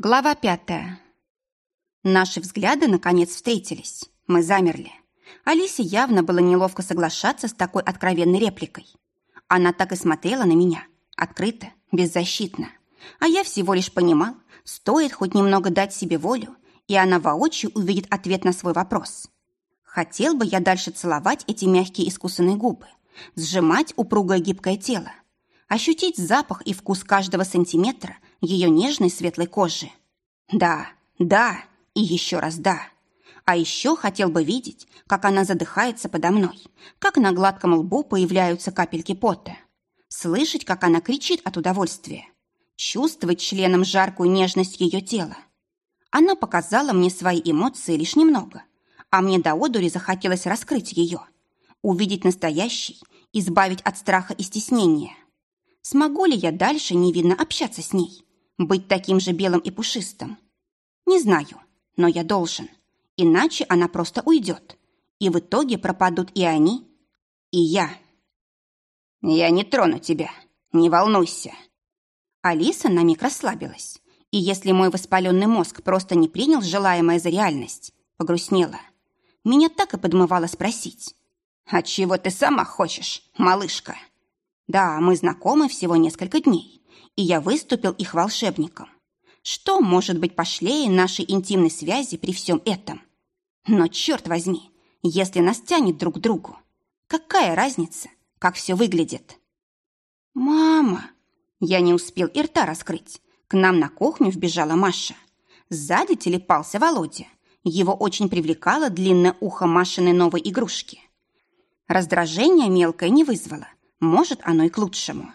Глава пятая. Наши взгляды наконец встретились. Мы замерли. Алисе явно было неловко соглашаться с такой откровенной репликой. Она так и смотрела на меня, открыто, беззащитно. А я всего лишь понимал, стоит хоть немного дать себе волю, и она воочию увидит ответ на свой вопрос. Хотел бы я дальше целовать эти мягкие искусанные губы, сжимать упругое гибкое тело, ощутить запах и вкус каждого сантиметра ее нежной светлой кожи. Да, да и еще раз да. А еще хотел бы видеть, как она задыхается подо мной, как на гладком лбу появляются капельки пота. Слышать, как она кричит от удовольствия. Чувствовать членом жаркую нежность ее тела. Она показала мне свои эмоции лишь немного, а мне до одури захотелось раскрыть ее, увидеть настоящий, избавить от страха и стеснения. Смогу ли я дальше невинно общаться с ней? Быть таким же белым и пушистым? Не знаю, но я должен. Иначе она просто уйдет. И в итоге пропадут и они, и я. Я не трону тебя. Не волнуйся. Алиса на миг расслабилась. И если мой воспаленный мозг просто не принял желаемое за реальность, погрустнела. Меня так и подмывало спросить. «А чего ты сама хочешь, малышка?» Да, мы знакомы всего несколько дней, и я выступил их волшебником. Что может быть пошлее нашей интимной связи при всем этом? Но, черт возьми, если нас тянет друг к другу, какая разница, как все выглядит? «Мама!» Я не успел и рта раскрыть. К нам на кухню вбежала Маша. Сзади телепался Володя. Его очень привлекало длинное ухо Машиной новой игрушки. Раздражение мелкое не вызвало, может, оно и к лучшему.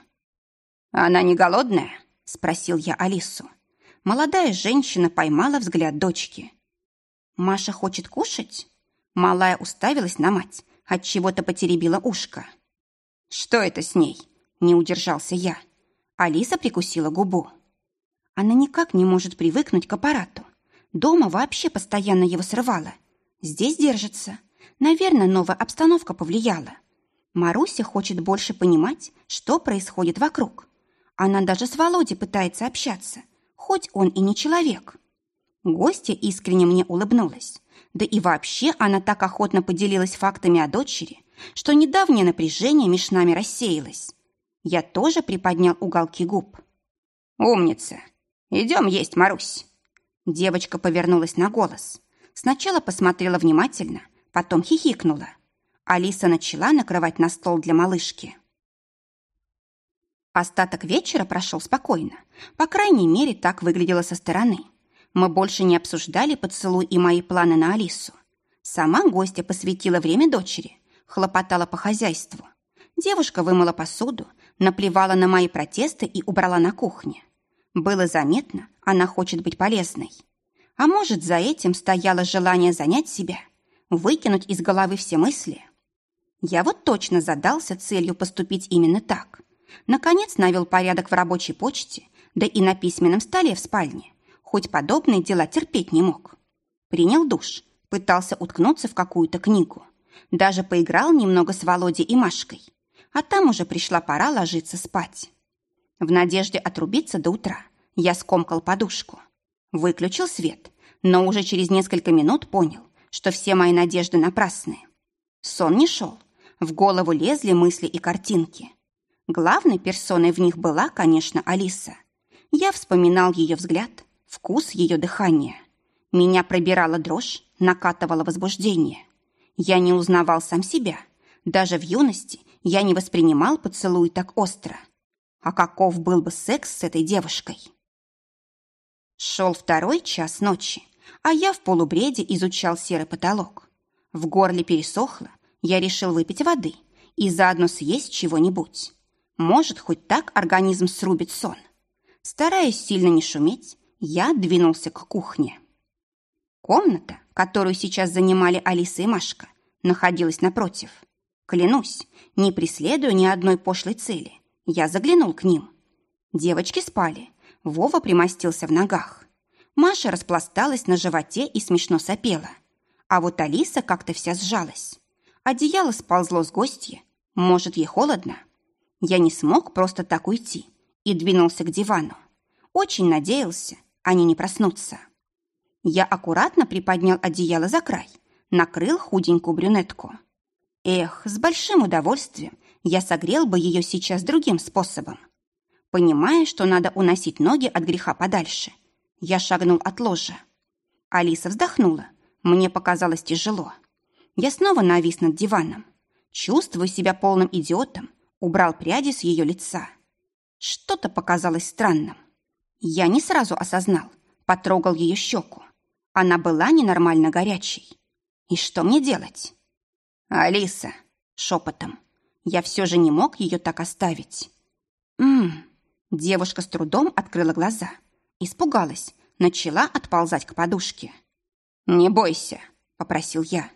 «Она не голодная?» – спросил я Алису. Молодая женщина поймала взгляд дочки. «Маша хочет кушать?» Малая уставилась на мать, от чего то потеребила ушко. «Что это с ней?» – не удержался я. Алиса прикусила губу. Она никак не может привыкнуть к аппарату. Дома вообще постоянно его срывала. Здесь держится. Наверное, новая обстановка повлияла. Маруся хочет больше понимать, что происходит вокруг. Она даже с Володей пытается общаться, хоть он и не человек. Гостья искренне мне улыбнулась. Да и вообще она так охотно поделилась фактами о дочери, что недавнее напряжение меж нами рассеялось. Я тоже приподнял уголки губ. «Умница! Идем есть, Марусь!» Девочка повернулась на голос. Сначала посмотрела внимательно, потом хихикнула – Алиса начала накрывать на стол для малышки. Остаток вечера прошел спокойно. По крайней мере, так выглядело со стороны. Мы больше не обсуждали поцелуй и мои планы на Алису. Сама гостья посвятила время дочери, хлопотала по хозяйству. Девушка вымыла посуду, наплевала на мои протесты и убрала на кухне. Было заметно, она хочет быть полезной. А может, за этим стояло желание занять себя, выкинуть из головы все мысли – я вот точно задался целью поступить именно так. Наконец навел порядок в рабочей почте, да и на письменном столе в спальне. Хоть подобные дела терпеть не мог. Принял душ, пытался уткнуться в какую-то книгу. Даже поиграл немного с Володей и Машкой. А там уже пришла пора ложиться спать. В надежде отрубиться до утра я скомкал подушку. Выключил свет, но уже через несколько минут понял, что все мои надежды напрасные. Сон не шел, в голову лезли мысли и картинки. Главной персоной в них была, конечно, Алиса. Я вспоминал ее взгляд, вкус ее дыхания. Меня пробирала дрожь, накатывало возбуждение. Я не узнавал сам себя. Даже в юности я не воспринимал поцелуй так остро. А каков был бы секс с этой девушкой? Шел второй час ночи, а я в полубреде изучал серый потолок. В горле пересохло, я решил выпить воды и заодно съесть чего-нибудь. Может, хоть так организм срубит сон. Стараясь сильно не шуметь, я двинулся к кухне. Комната, которую сейчас занимали Алиса и Машка, находилась напротив. Клянусь, не преследуя ни одной пошлой цели, я заглянул к ним. Девочки спали, Вова примостился в ногах. Маша распласталась на животе и смешно сопела. А вот Алиса как-то вся сжалась. Одеяло сползло с гостья. Может, ей холодно? Я не смог просто так уйти и двинулся к дивану. Очень надеялся, они не проснутся. Я аккуратно приподнял одеяло за край, накрыл худенькую брюнетку. Эх, с большим удовольствием я согрел бы ее сейчас другим способом. Понимая, что надо уносить ноги от греха подальше, я шагнул от ложа. Алиса вздохнула. Мне показалось тяжело. Я снова навис над диваном. Чувствую себя полным идиотом, убрал пряди с ее лица. Что-то показалось странным. Я не сразу осознал, потрогал ее щеку. Она была ненормально горячей. И что мне делать? «Алиса!» — шепотом. Я все же не мог ее так оставить. «М-м-м!» Девушка с трудом открыла глаза. Испугалась, начала отползать к подушке. «Не бойся», — попросил я.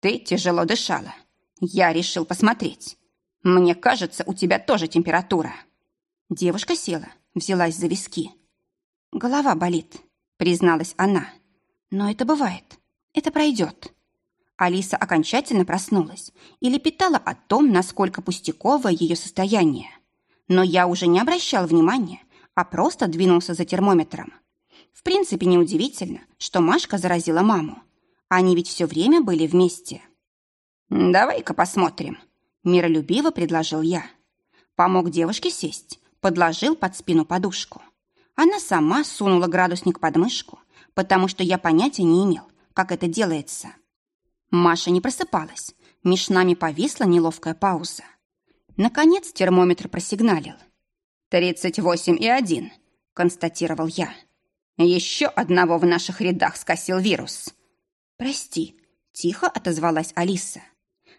«Ты тяжело дышала. Я решил посмотреть. Мне кажется, у тебя тоже температура». Девушка села, взялась за виски. «Голова болит», — призналась она. «Но это бывает. Это пройдет». Алиса окончательно проснулась и лепетала о том, насколько пустяковое ее состояние. Но я уже не обращал внимания, а просто двинулся за термометром. В принципе, неудивительно, что Машка заразила маму. Они ведь все время были вместе. «Давай-ка посмотрим», — миролюбиво предложил я. Помог девушке сесть, подложил под спину подушку. Она сама сунула градусник под мышку, потому что я понятия не имел, как это делается. Маша не просыпалась. Меж нами повисла неловкая пауза. Наконец термометр просигналил. «Тридцать восемь и один», — констатировал я. «Еще одного в наших рядах скосил вирус». «Прости», — тихо отозвалась Алиса.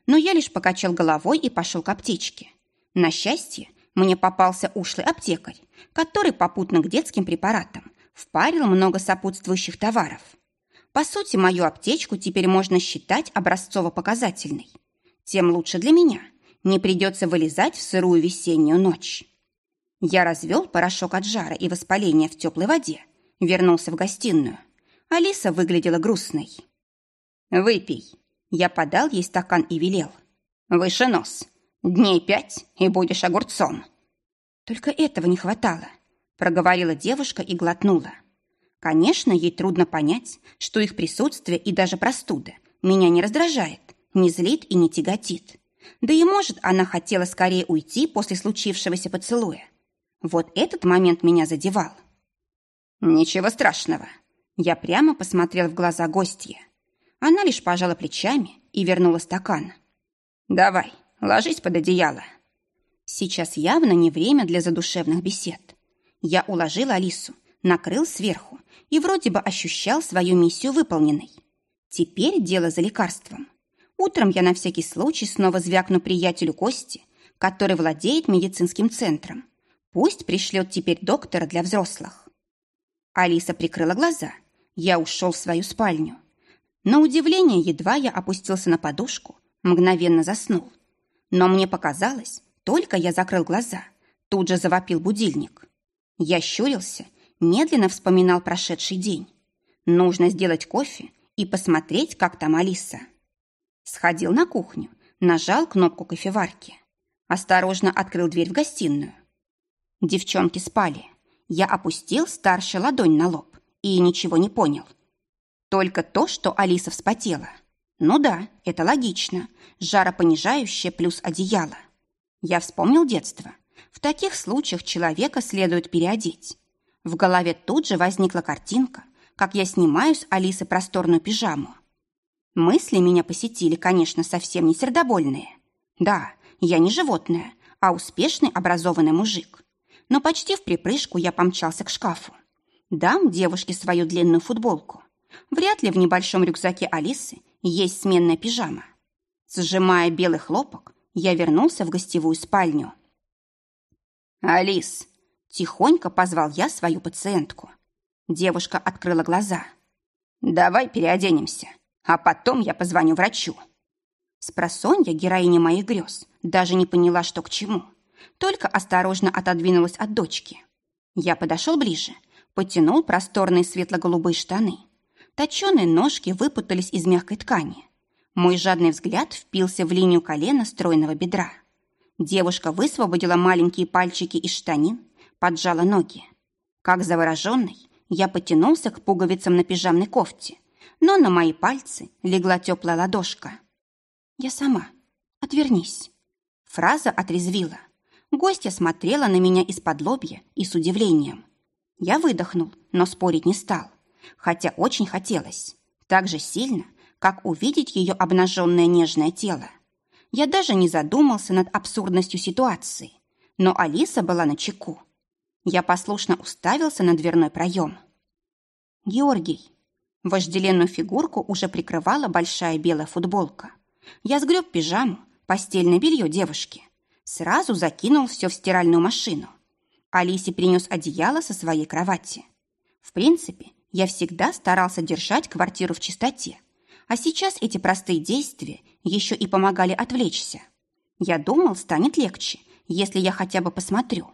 Но я лишь покачал головой и пошел к аптечке. На счастье, мне попался ушлый аптекарь, который попутно к детским препаратам впарил много сопутствующих товаров. По сути, мою аптечку теперь можно считать образцово-показательной. Тем лучше для меня. Не придется вылезать в сырую весеннюю ночь. Я развел порошок от жара и воспаления в теплой воде, вернулся в гостиную. Алиса выглядела грустной. «Выпей». Я подал ей стакан и велел. «Выше нос. Дней пять, и будешь огурцом». «Только этого не хватало», — проговорила девушка и глотнула. Конечно, ей трудно понять, что их присутствие и даже простуда меня не раздражает, не злит и не тяготит. Да и, может, она хотела скорее уйти после случившегося поцелуя. Вот этот момент меня задевал. «Ничего страшного». Я прямо посмотрел в глаза гостья. Она лишь пожала плечами и вернула стакан. «Давай, ложись под одеяло». Сейчас явно не время для задушевных бесед. Я уложила Алису, накрыл сверху и вроде бы ощущал свою миссию выполненной. Теперь дело за лекарством. Утром я на всякий случай снова звякну приятелю Кости, который владеет медицинским центром. Пусть пришлет теперь доктора для взрослых. Алиса прикрыла глаза. Я ушел в свою спальню. На удивление, едва я опустился на подушку, мгновенно заснул. Но мне показалось, только я закрыл глаза, тут же завопил будильник. Я щурился медленно вспоминал прошедший день. Нужно сделать кофе и посмотреть, как там Алиса. Сходил на кухню, нажал кнопку кофеварки. Осторожно открыл дверь в гостиную. Девчонки спали. Я опустил старшую ладонь на лоб и ничего не понял. Только то, что Алиса вспотела. Ну да, это логично. Жаропонижающее плюс одеяло. Я вспомнил детство. В таких случаях человека следует переодеть. В голове тут же возникла картинка, как я снимаю с Алисы просторную пижаму. Мысли меня посетили, конечно, совсем не сердобольные. Да, я не животное, а успешный образованный мужик. Но почти в припрыжку я помчался к шкафу. Дам девушке свою длинную футболку. Вряд ли в небольшом рюкзаке Алисы есть сменная пижама. Сжимая белый хлопок, я вернулся в гостевую спальню. «Алис, Тихонько позвал я свою пациентку. Девушка открыла глаза. «Давай переоденемся, а потом я позвоню врачу». Спросонья, героиня моих грез, даже не поняла, что к чему. Только осторожно отодвинулась от дочки. Я подошел ближе, потянул просторные светло-голубые штаны. Точеные ножки выпутались из мягкой ткани. Мой жадный взгляд впился в линию колена стройного бедра. Девушка высвободила маленькие пальчики из штанин, поджала ноги. Как завороженный, Я потянулся к пуговицам на пижамной кофте, но на мои пальцы легла теплая ладошка. «Я сама. Отвернись». Фраза отрезвила. Гостья смотрела на меня из-под лобья и с удивлением. Я выдохнул, но спорить не стал, хотя очень хотелось. Так же сильно, как увидеть ее обнаженное нежное тело. Я даже не задумался над абсурдностью ситуации, но Алиса была на чеку. Я послушно уставился на дверной проем. «Георгий». Вожделенную фигурку уже прикрывала большая белая футболка. Я сгреб пижаму, постельное белье девушки. Сразу закинул все в стиральную машину. Алисе принес одеяло со своей кровати. В принципе, я всегда старался держать квартиру в чистоте, а сейчас эти простые действия еще и помогали отвлечься. Я думал, станет легче, если я хотя бы посмотрю.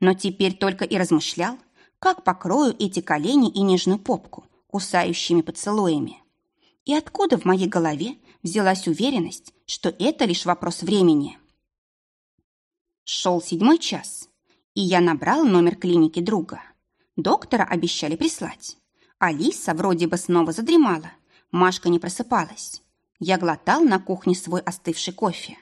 Но теперь только и размышлял, как покрою эти колени и нежную попку кусающими поцелуями. И откуда в моей голове взялась уверенность, что это лишь вопрос времени? Шел седьмой час, и я набрал номер клиники друга. Доктора обещали прислать. Алиса вроде бы снова задремала, Машка не просыпалась. Я глотал на кухне свой остывший кофе.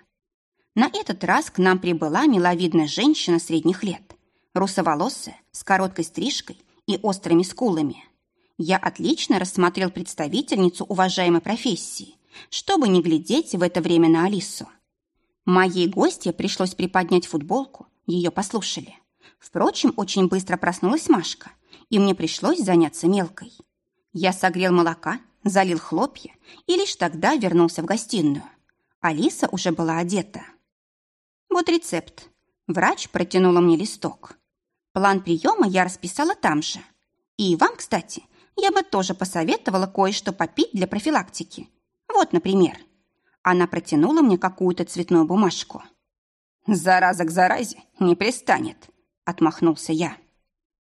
На этот раз к нам прибыла миловидная женщина средних лет, русоволосая, с короткой стрижкой и острыми скулами. Я отлично рассмотрел представительницу уважаемой профессии, чтобы не глядеть в это время на Алису. Моей гостье пришлось приподнять футболку, ее послушали. Впрочем, очень быстро проснулась Машка, и мне пришлось заняться мелкой. Я согрел молока, залил хлопья и лишь тогда вернулся в гостиную. Алиса уже была одета. Вот рецепт. Врач протянула мне листок. План приема я расписала там же. И вам, кстати, я бы тоже посоветовала кое-что попить для профилактики. Вот, например. Она протянула мне какую-то цветную бумажку. «Зараза к заразе не пристанет», — отмахнулся я.